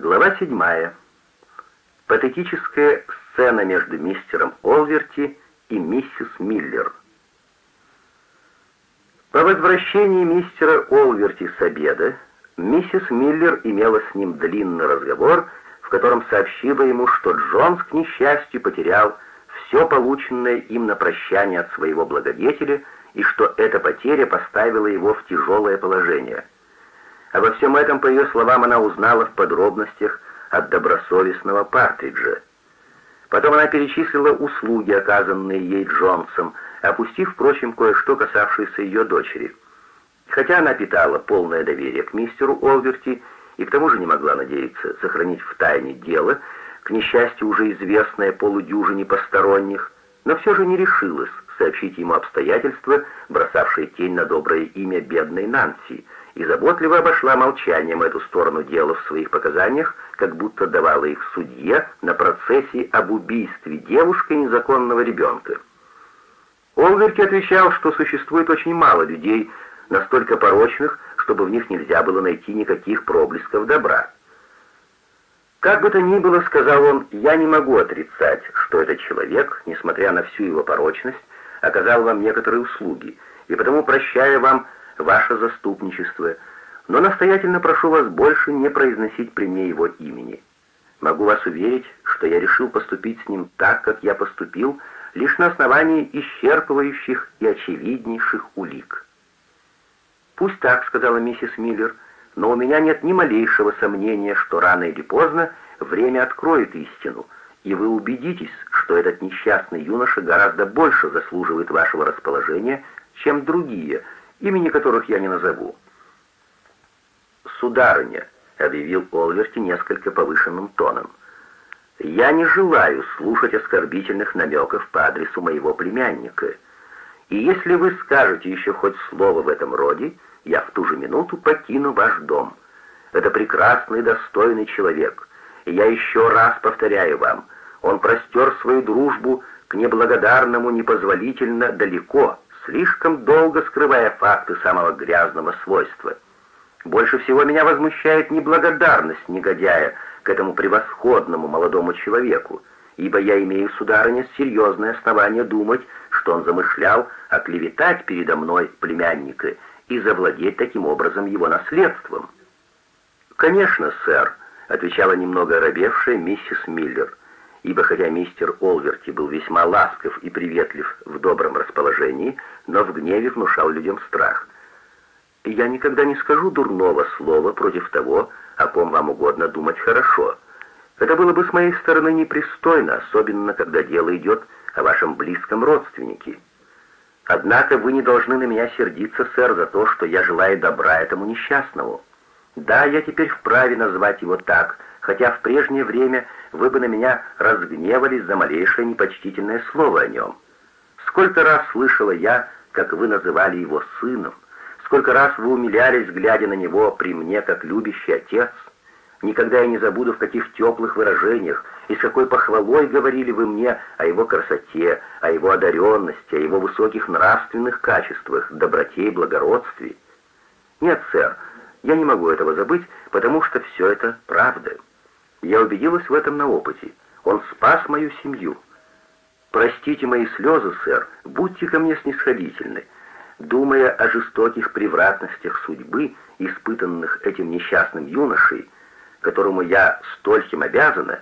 Глава 7. Патетическая сцена между мистером Олверти и миссис Миллер. По возвращении мистера Олверти с обеда, миссис Миллер имела с ним длинный разговор, в котором сообщила ему, что Джонс, к несчастью, потерял все полученное им на прощание от своего благодетеля, и что эта потеря поставила его в тяжелое положение – Обо всем этом, по ее словам, она узнала в подробностях от добросовестного Партриджа. Потом она перечислила услуги, оказанные ей Джонсом, опустив, впрочем, кое-что, касавшееся ее дочери. Хотя она питала полное доверие к мистеру Олверти и к тому же не могла надеяться сохранить в тайне дело, к несчастью уже известное полудюжине посторонних, но все же не решилась сообщить ему обстоятельства, бросавшие тень на доброе имя бедной Нанси — и заботливо обошла молчанием эту сторону дела в своих показаниях, как будто давала их судье на процессе об убийстве девушки незаконного ребенка. Олверки отвечал, что существует очень мало людей, настолько порочных, чтобы в них нельзя было найти никаких проблесков добра. «Как бы то ни было, — сказал он, — я не могу отрицать, что этот человек, несмотря на всю его порочность, оказал вам некоторые услуги, и потому, прощая вам ваше заступничество, но настоятельно прошу вас больше не произносить при мне его имени. Могу вас уверить, что я решил поступить с ним так, как я поступил, лишь на основании исчерпывающих и очевиднейших улик. «Пусть так», — сказала миссис Миллер, — «но у меня нет ни малейшего сомнения, что рано или поздно время откроет истину, и вы убедитесь, что этот несчастный юноша гораздо больше заслуживает вашего расположения, чем другие, имени которых я не назову. «Сударыня», — объявил Олверти несколько повышенным тоном, — «я не желаю слушать оскорбительных намеков по адресу моего племянника, и если вы скажете еще хоть слово в этом роде, я в ту же минуту покину ваш дом. Это прекрасный, достойный человек, и я еще раз повторяю вам, он простер свою дружбу к неблагодарному непозволительно далеко, слишком долго скрывая факты самого грязного свойства. Больше всего меня возмущает неблагодарность негодяя к этому превосходному молодому человеку, ибо я имею, сударыня, серьезное основание думать, что он замышлял оклеветать передо мной племянника и завладеть таким образом его наследством. «Конечно, сэр», — отвечала немного оробевшая миссис Миллер, — ибо хотя мистер Олверти был весьма ласков и приветлив в добром расположении, но в гневе внушал людям страх. «Я никогда не скажу дурного слова против того, о ком вам угодно думать хорошо. Это было бы с моей стороны непристойно, особенно когда дело идет о вашем близком родственнике. Однако вы не должны на меня сердиться, сэр, за то, что я желаю добра этому несчастному. Да, я теперь вправе назвать его так, хотя в прежнее время вы бы на меня разгневались за малейшее непочтительное слово о нем. Сколько раз слышала я, как вы называли его сыном, сколько раз вы умилялись, глядя на него при мне, как любящий отец. Никогда я не забуду, в каких теплых выражениях и с какой похвалой говорили вы мне о его красоте, о его одаренности, о его высоких нравственных качествах, доброте и благородстве. Нет, сэр, я не могу этого забыть, потому что все это правда. Я убедилась в этом на опыте. Он спас мою семью. Простите мои слезы, сэр, будьте ко мне снисходительны. Думая о жестоких превратностях судьбы, испытанных этим несчастным юношей, которому я стольким обязана,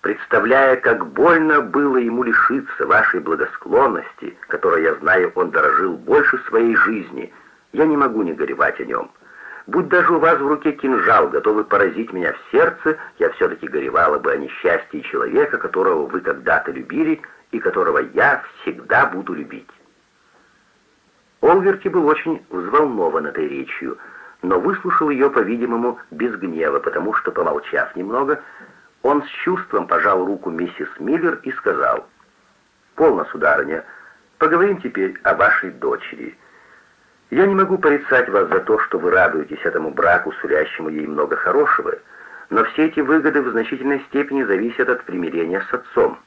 представляя, как больно было ему лишиться вашей благосклонности, которой, я знаю, он дорожил больше своей жизни, я не могу не горевать о нем. Будь даже у вас в руке кинжал, готовый поразить меня в сердце, я все-таки горевала бы о несчастье человека, которого вы когда-то любили и которого я всегда буду любить». Олверти был очень взволнован этой речью, но выслушал ее, по-видимому, без гнева, потому что, помолчав немного, он с чувством пожал руку миссис Миллер и сказал, «Полно, сударыня, поговорим теперь о вашей дочери». Я не могу порицать вас за то, что вы радуетесь этому браку, сулящему ей много хорошего, но все эти выгоды в значительной степени зависят от примирения с отцом.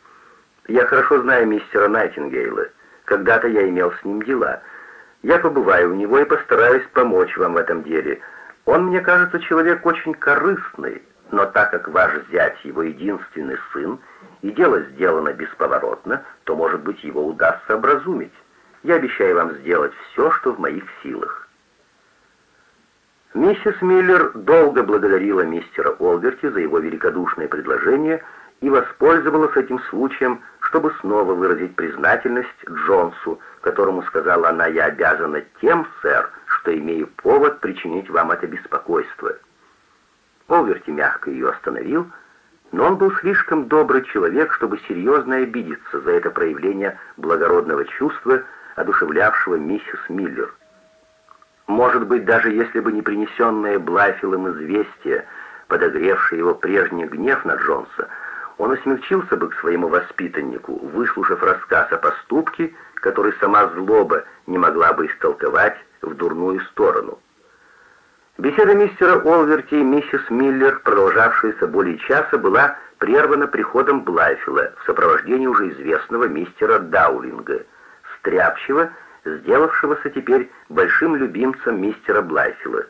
Я хорошо знаю мистера Найтингейла. Когда-то я имел с ним дела. Я побываю у него и постараюсь помочь вам в этом деле. Он, мне кажется, человек очень корыстный, Но так как ваш зять его единственный сын, и дело сделано бесповоротно, то, может быть, его удастся образумить. Я обещаю вам сделать все, что в моих силах». Миссис Миллер долго благодарила мистера Олверти за его великодушное предложение и воспользовалась этим случаем, чтобы снова выразить признательность Джонсу, которому сказала она, «Я обязана тем, сэр, что имею повод причинить вам это беспокойство». Олверти мягко ее остановил, но он был слишком добрый человек, чтобы серьезно обидеться за это проявление благородного чувства, одушевлявшего миссис Миллер. Может быть, даже если бы не принесенное Блайфилом известие, подогревшее его прежний гнев на Джонса, он усмягчился бы к своему воспитаннику, выслушав рассказ о поступке, который сама злоба не могла бы истолковать в дурную сторону. Беседа мистера Олверти и миссис Миллер, продолжавшаяся более часа, была прервана приходом Блайфила в сопровождении уже известного мистера Даулинга, стряпчего сделавшегося теперь большим любимцем мистера Блайфила.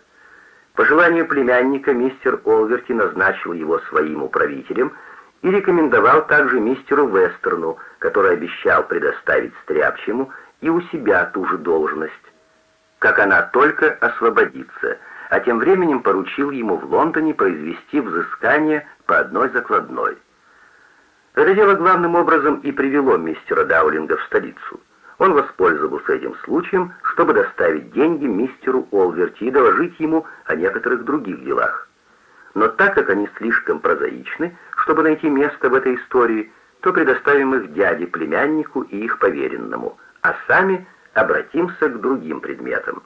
По желанию племянника мистер Олверти назначил его своим управителем и рекомендовал также мистеру Вестерну, который обещал предоставить Стряпчему и у себя ту же должность, как она только освободится, а тем временем поручил ему в Лондоне произвести взыскание по одной закладной. Это дело главным образом и привело мистера Даулинга в столицу. Он воспользовался этим случаем, чтобы доставить деньги мистеру Олверти и доложить ему о некоторых других делах. Но так как они слишком прозаичны, чтобы найти место в этой истории, то предоставим их дяде, племяннику и их поверенному, а сами обратимся к другим предметам.